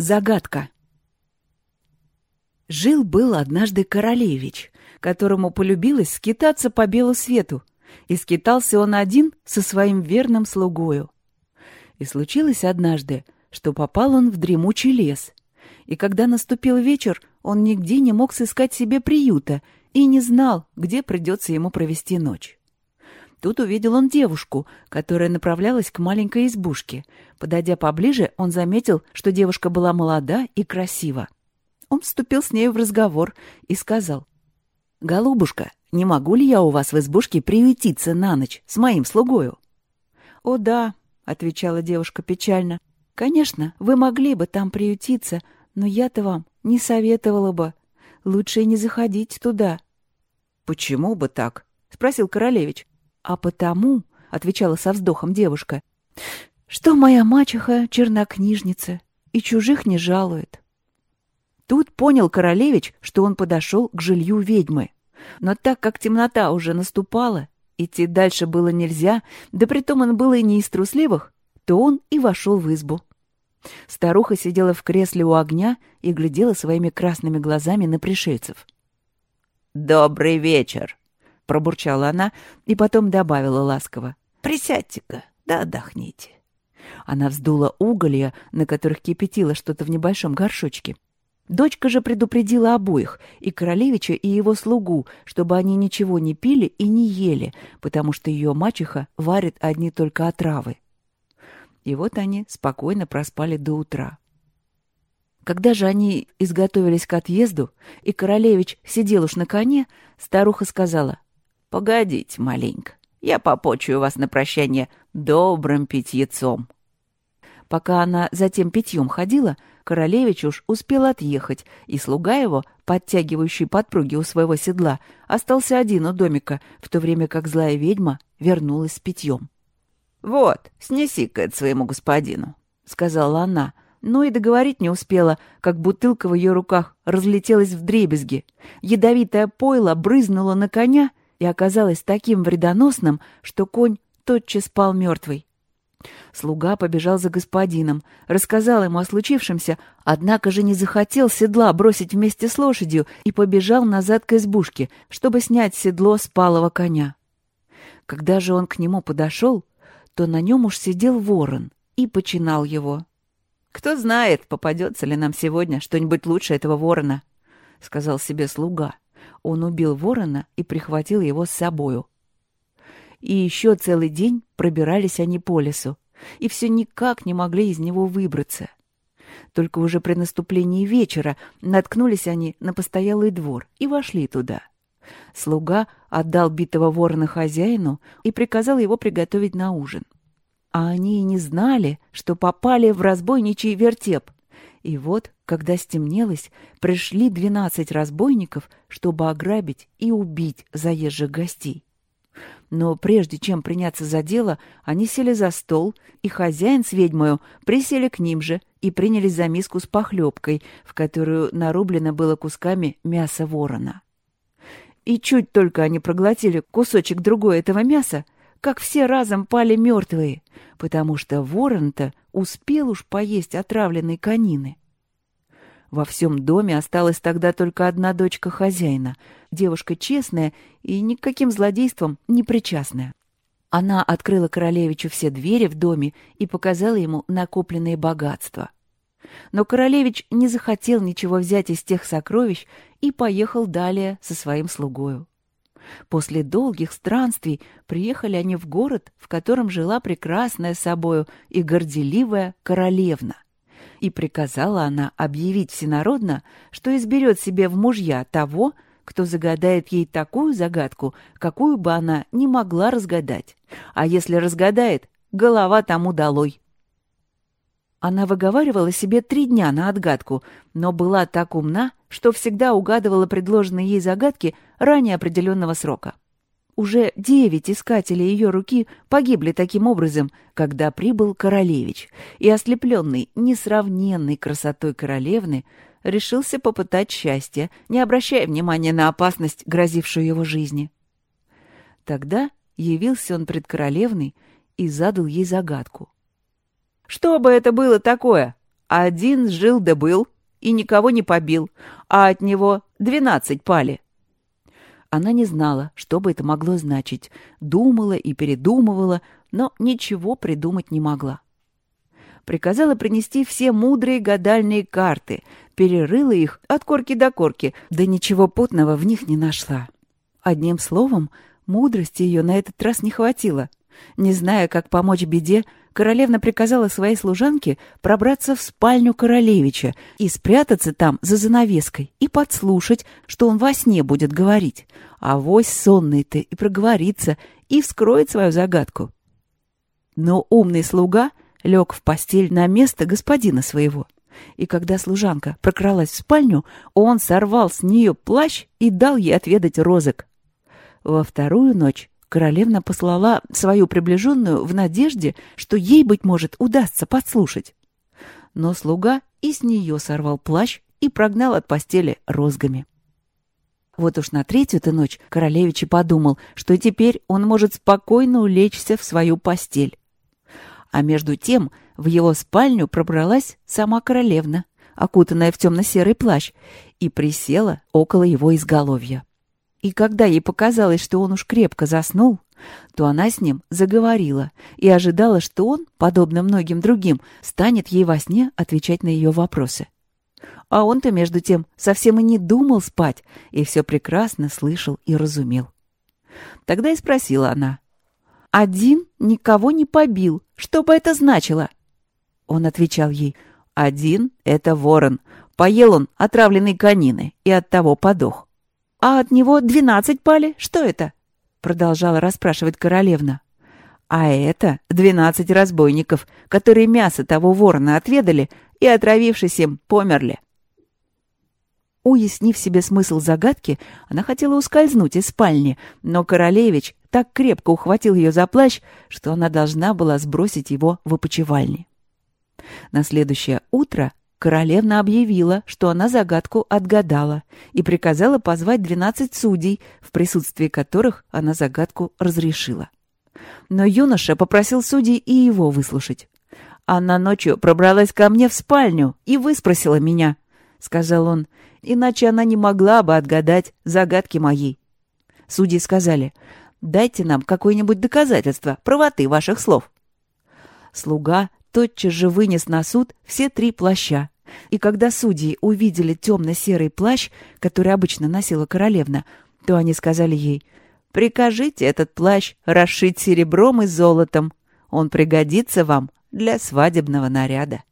Загадка. Жил-был однажды королевич, которому полюбилось скитаться по белу свету, и скитался он один со своим верным слугою. И случилось однажды, что попал он в дремучий лес, и когда наступил вечер, он нигде не мог сыскать себе приюта и не знал, где придется ему провести ночь. Тут увидел он девушку, которая направлялась к маленькой избушке. Подойдя поближе, он заметил, что девушка была молода и красива. Он вступил с нею в разговор и сказал, «Голубушка, не могу ли я у вас в избушке приютиться на ночь с моим слугою?» «О да», — отвечала девушка печально, «конечно, вы могли бы там приютиться, но я-то вам не советовала бы. Лучше не заходить туда». «Почему бы так?» — спросил королевич. «А потому», — отвечала со вздохом девушка, «что моя мачеха чернокнижница и чужих не жалует». Тут понял королевич, что он подошел к жилью ведьмы. Но так как темнота уже наступала, идти дальше было нельзя, да притом он был и не из трусливых, то он и вошел в избу. Старуха сидела в кресле у огня и глядела своими красными глазами на пришельцев. «Добрый вечер!» Пробурчала она и потом добавила ласково. «Присядьте-ка, да отдохните». Она вздула уголья, на которых кипятило что-то в небольшом горшочке. Дочка же предупредила обоих, и королевича, и его слугу, чтобы они ничего не пили и не ели, потому что ее мачеха варит одни только отравы. И вот они спокойно проспали до утра. Когда же они изготовились к отъезду, и королевич сидел уж на коне, старуха сказала — Погодите маленько, я попочую вас на прощание добрым питьецом. Пока она за тем питьем ходила, королевич уж успел отъехать, и слуга его, подтягивающий подпруги у своего седла, остался один у домика, в то время как злая ведьма вернулась с питьем. «Вот, снеси-ка это своему господину», — сказала она, но и договорить не успела, как бутылка в ее руках разлетелась в дребезги. Ядовитое пойло брызнуло на коня, и оказалось таким вредоносным, что конь тотчас спал мертвый. Слуга побежал за господином, рассказал ему о случившемся, однако же не захотел седла бросить вместе с лошадью и побежал назад к избушке, чтобы снять седло с палого коня. Когда же он к нему подошел, то на нем уж сидел ворон и починал его. «Кто знает, попадется ли нам сегодня что-нибудь лучше этого ворона», — сказал себе слуга он убил ворона и прихватил его с собою. И еще целый день пробирались они по лесу, и все никак не могли из него выбраться. Только уже при наступлении вечера наткнулись они на постоялый двор и вошли туда. Слуга отдал битого ворона хозяину и приказал его приготовить на ужин. А они и не знали, что попали в разбойничий вертеп, и вот, когда стемнелось, пришли двенадцать разбойников, чтобы ограбить и убить заезжих гостей. Но прежде чем приняться за дело, они сели за стол, и хозяин с ведьмою присели к ним же и принялись за миску с похлебкой, в которую нарублено было кусками мяса ворона. И чуть только они проглотили кусочек другой этого мяса, как все разом пали мертвые, потому что ворон-то успел уж поесть отравленной конины. Во всем доме осталась тогда только одна дочка хозяина, девушка честная и никаким злодейством не причастная. Она открыла королевичу все двери в доме и показала ему накопленные богатства. Но королевич не захотел ничего взять из тех сокровищ и поехал далее со своим слугою. После долгих странствий приехали они в город, в котором жила прекрасная собою и горделивая королевна. И приказала она объявить всенародно, что изберет себе в мужья того, кто загадает ей такую загадку, какую бы она не могла разгадать. А если разгадает, голова тому долой. Она выговаривала себе три дня на отгадку, но была так умна, что всегда угадывала предложенные ей загадки ранее определенного срока. Уже девять искателей ее руки погибли таким образом, когда прибыл королевич, и ослепленный несравненной красотой королевны решился попытать счастье, не обращая внимания на опасность, грозившую его жизни. Тогда явился он пред королевной и задал ей загадку — «Что бы это было такое?» — Один жил да был и никого не побил, а от него двенадцать пали. Она не знала, что бы это могло значить, думала и передумывала, но ничего придумать не могла. Приказала принести все мудрые гадальные карты, перерыла их от корки до корки, да ничего путного в них не нашла. Одним словом, мудрости ее на этот раз не хватило. Не зная, как помочь беде, королевна приказала своей служанке пробраться в спальню королевича и спрятаться там за занавеской и подслушать, что он во сне будет говорить. А вось сонный-то и проговорится, и вскроет свою загадку. Но умный слуга лег в постель на место господина своего. И когда служанка прокралась в спальню, он сорвал с нее плащ и дал ей отведать розок. Во вторую ночь королевна послала свою приближенную в надежде, что ей, быть может, удастся подслушать. Но слуга и с нее сорвал плащ и прогнал от постели розгами. Вот уж на третью-то ночь королевич и подумал, что теперь он может спокойно улечься в свою постель. А между тем в его спальню пробралась сама королевна, окутанная в темно-серый плащ, и присела около его изголовья. И когда ей показалось, что он уж крепко заснул, то она с ним заговорила и ожидала, что он, подобно многим другим, станет ей во сне отвечать на ее вопросы. А он-то, между тем, совсем и не думал спать, и все прекрасно слышал и разумел. Тогда и спросила она. «Один никого не побил. Что бы это значило?» Он отвечал ей. «Один — это ворон. Поел он отравленной конины и оттого подох. «А от него двенадцать пали? Что это?» — продолжала расспрашивать королевна. «А это двенадцать разбойников, которые мясо того ворона отведали и, отравившись им, померли». Уяснив себе смысл загадки, она хотела ускользнуть из спальни, но королевич так крепко ухватил ее за плащ, что она должна была сбросить его в опочивальне. На следующее утро Королевна объявила, что она загадку отгадала, и приказала позвать двенадцать судей, в присутствии которых она загадку разрешила. Но юноша попросил судей и его выслушать. «Она ночью пробралась ко мне в спальню и выспросила меня», — сказал он, «иначе она не могла бы отгадать загадки моей». Судьи сказали, «Дайте нам какое-нибудь доказательство правоты ваших слов». Слуга тотчас же вынес на суд все три плаща. И когда судьи увидели темно-серый плащ, который обычно носила королевна, то они сказали ей, «Прикажите этот плащ расшить серебром и золотом. Он пригодится вам для свадебного наряда».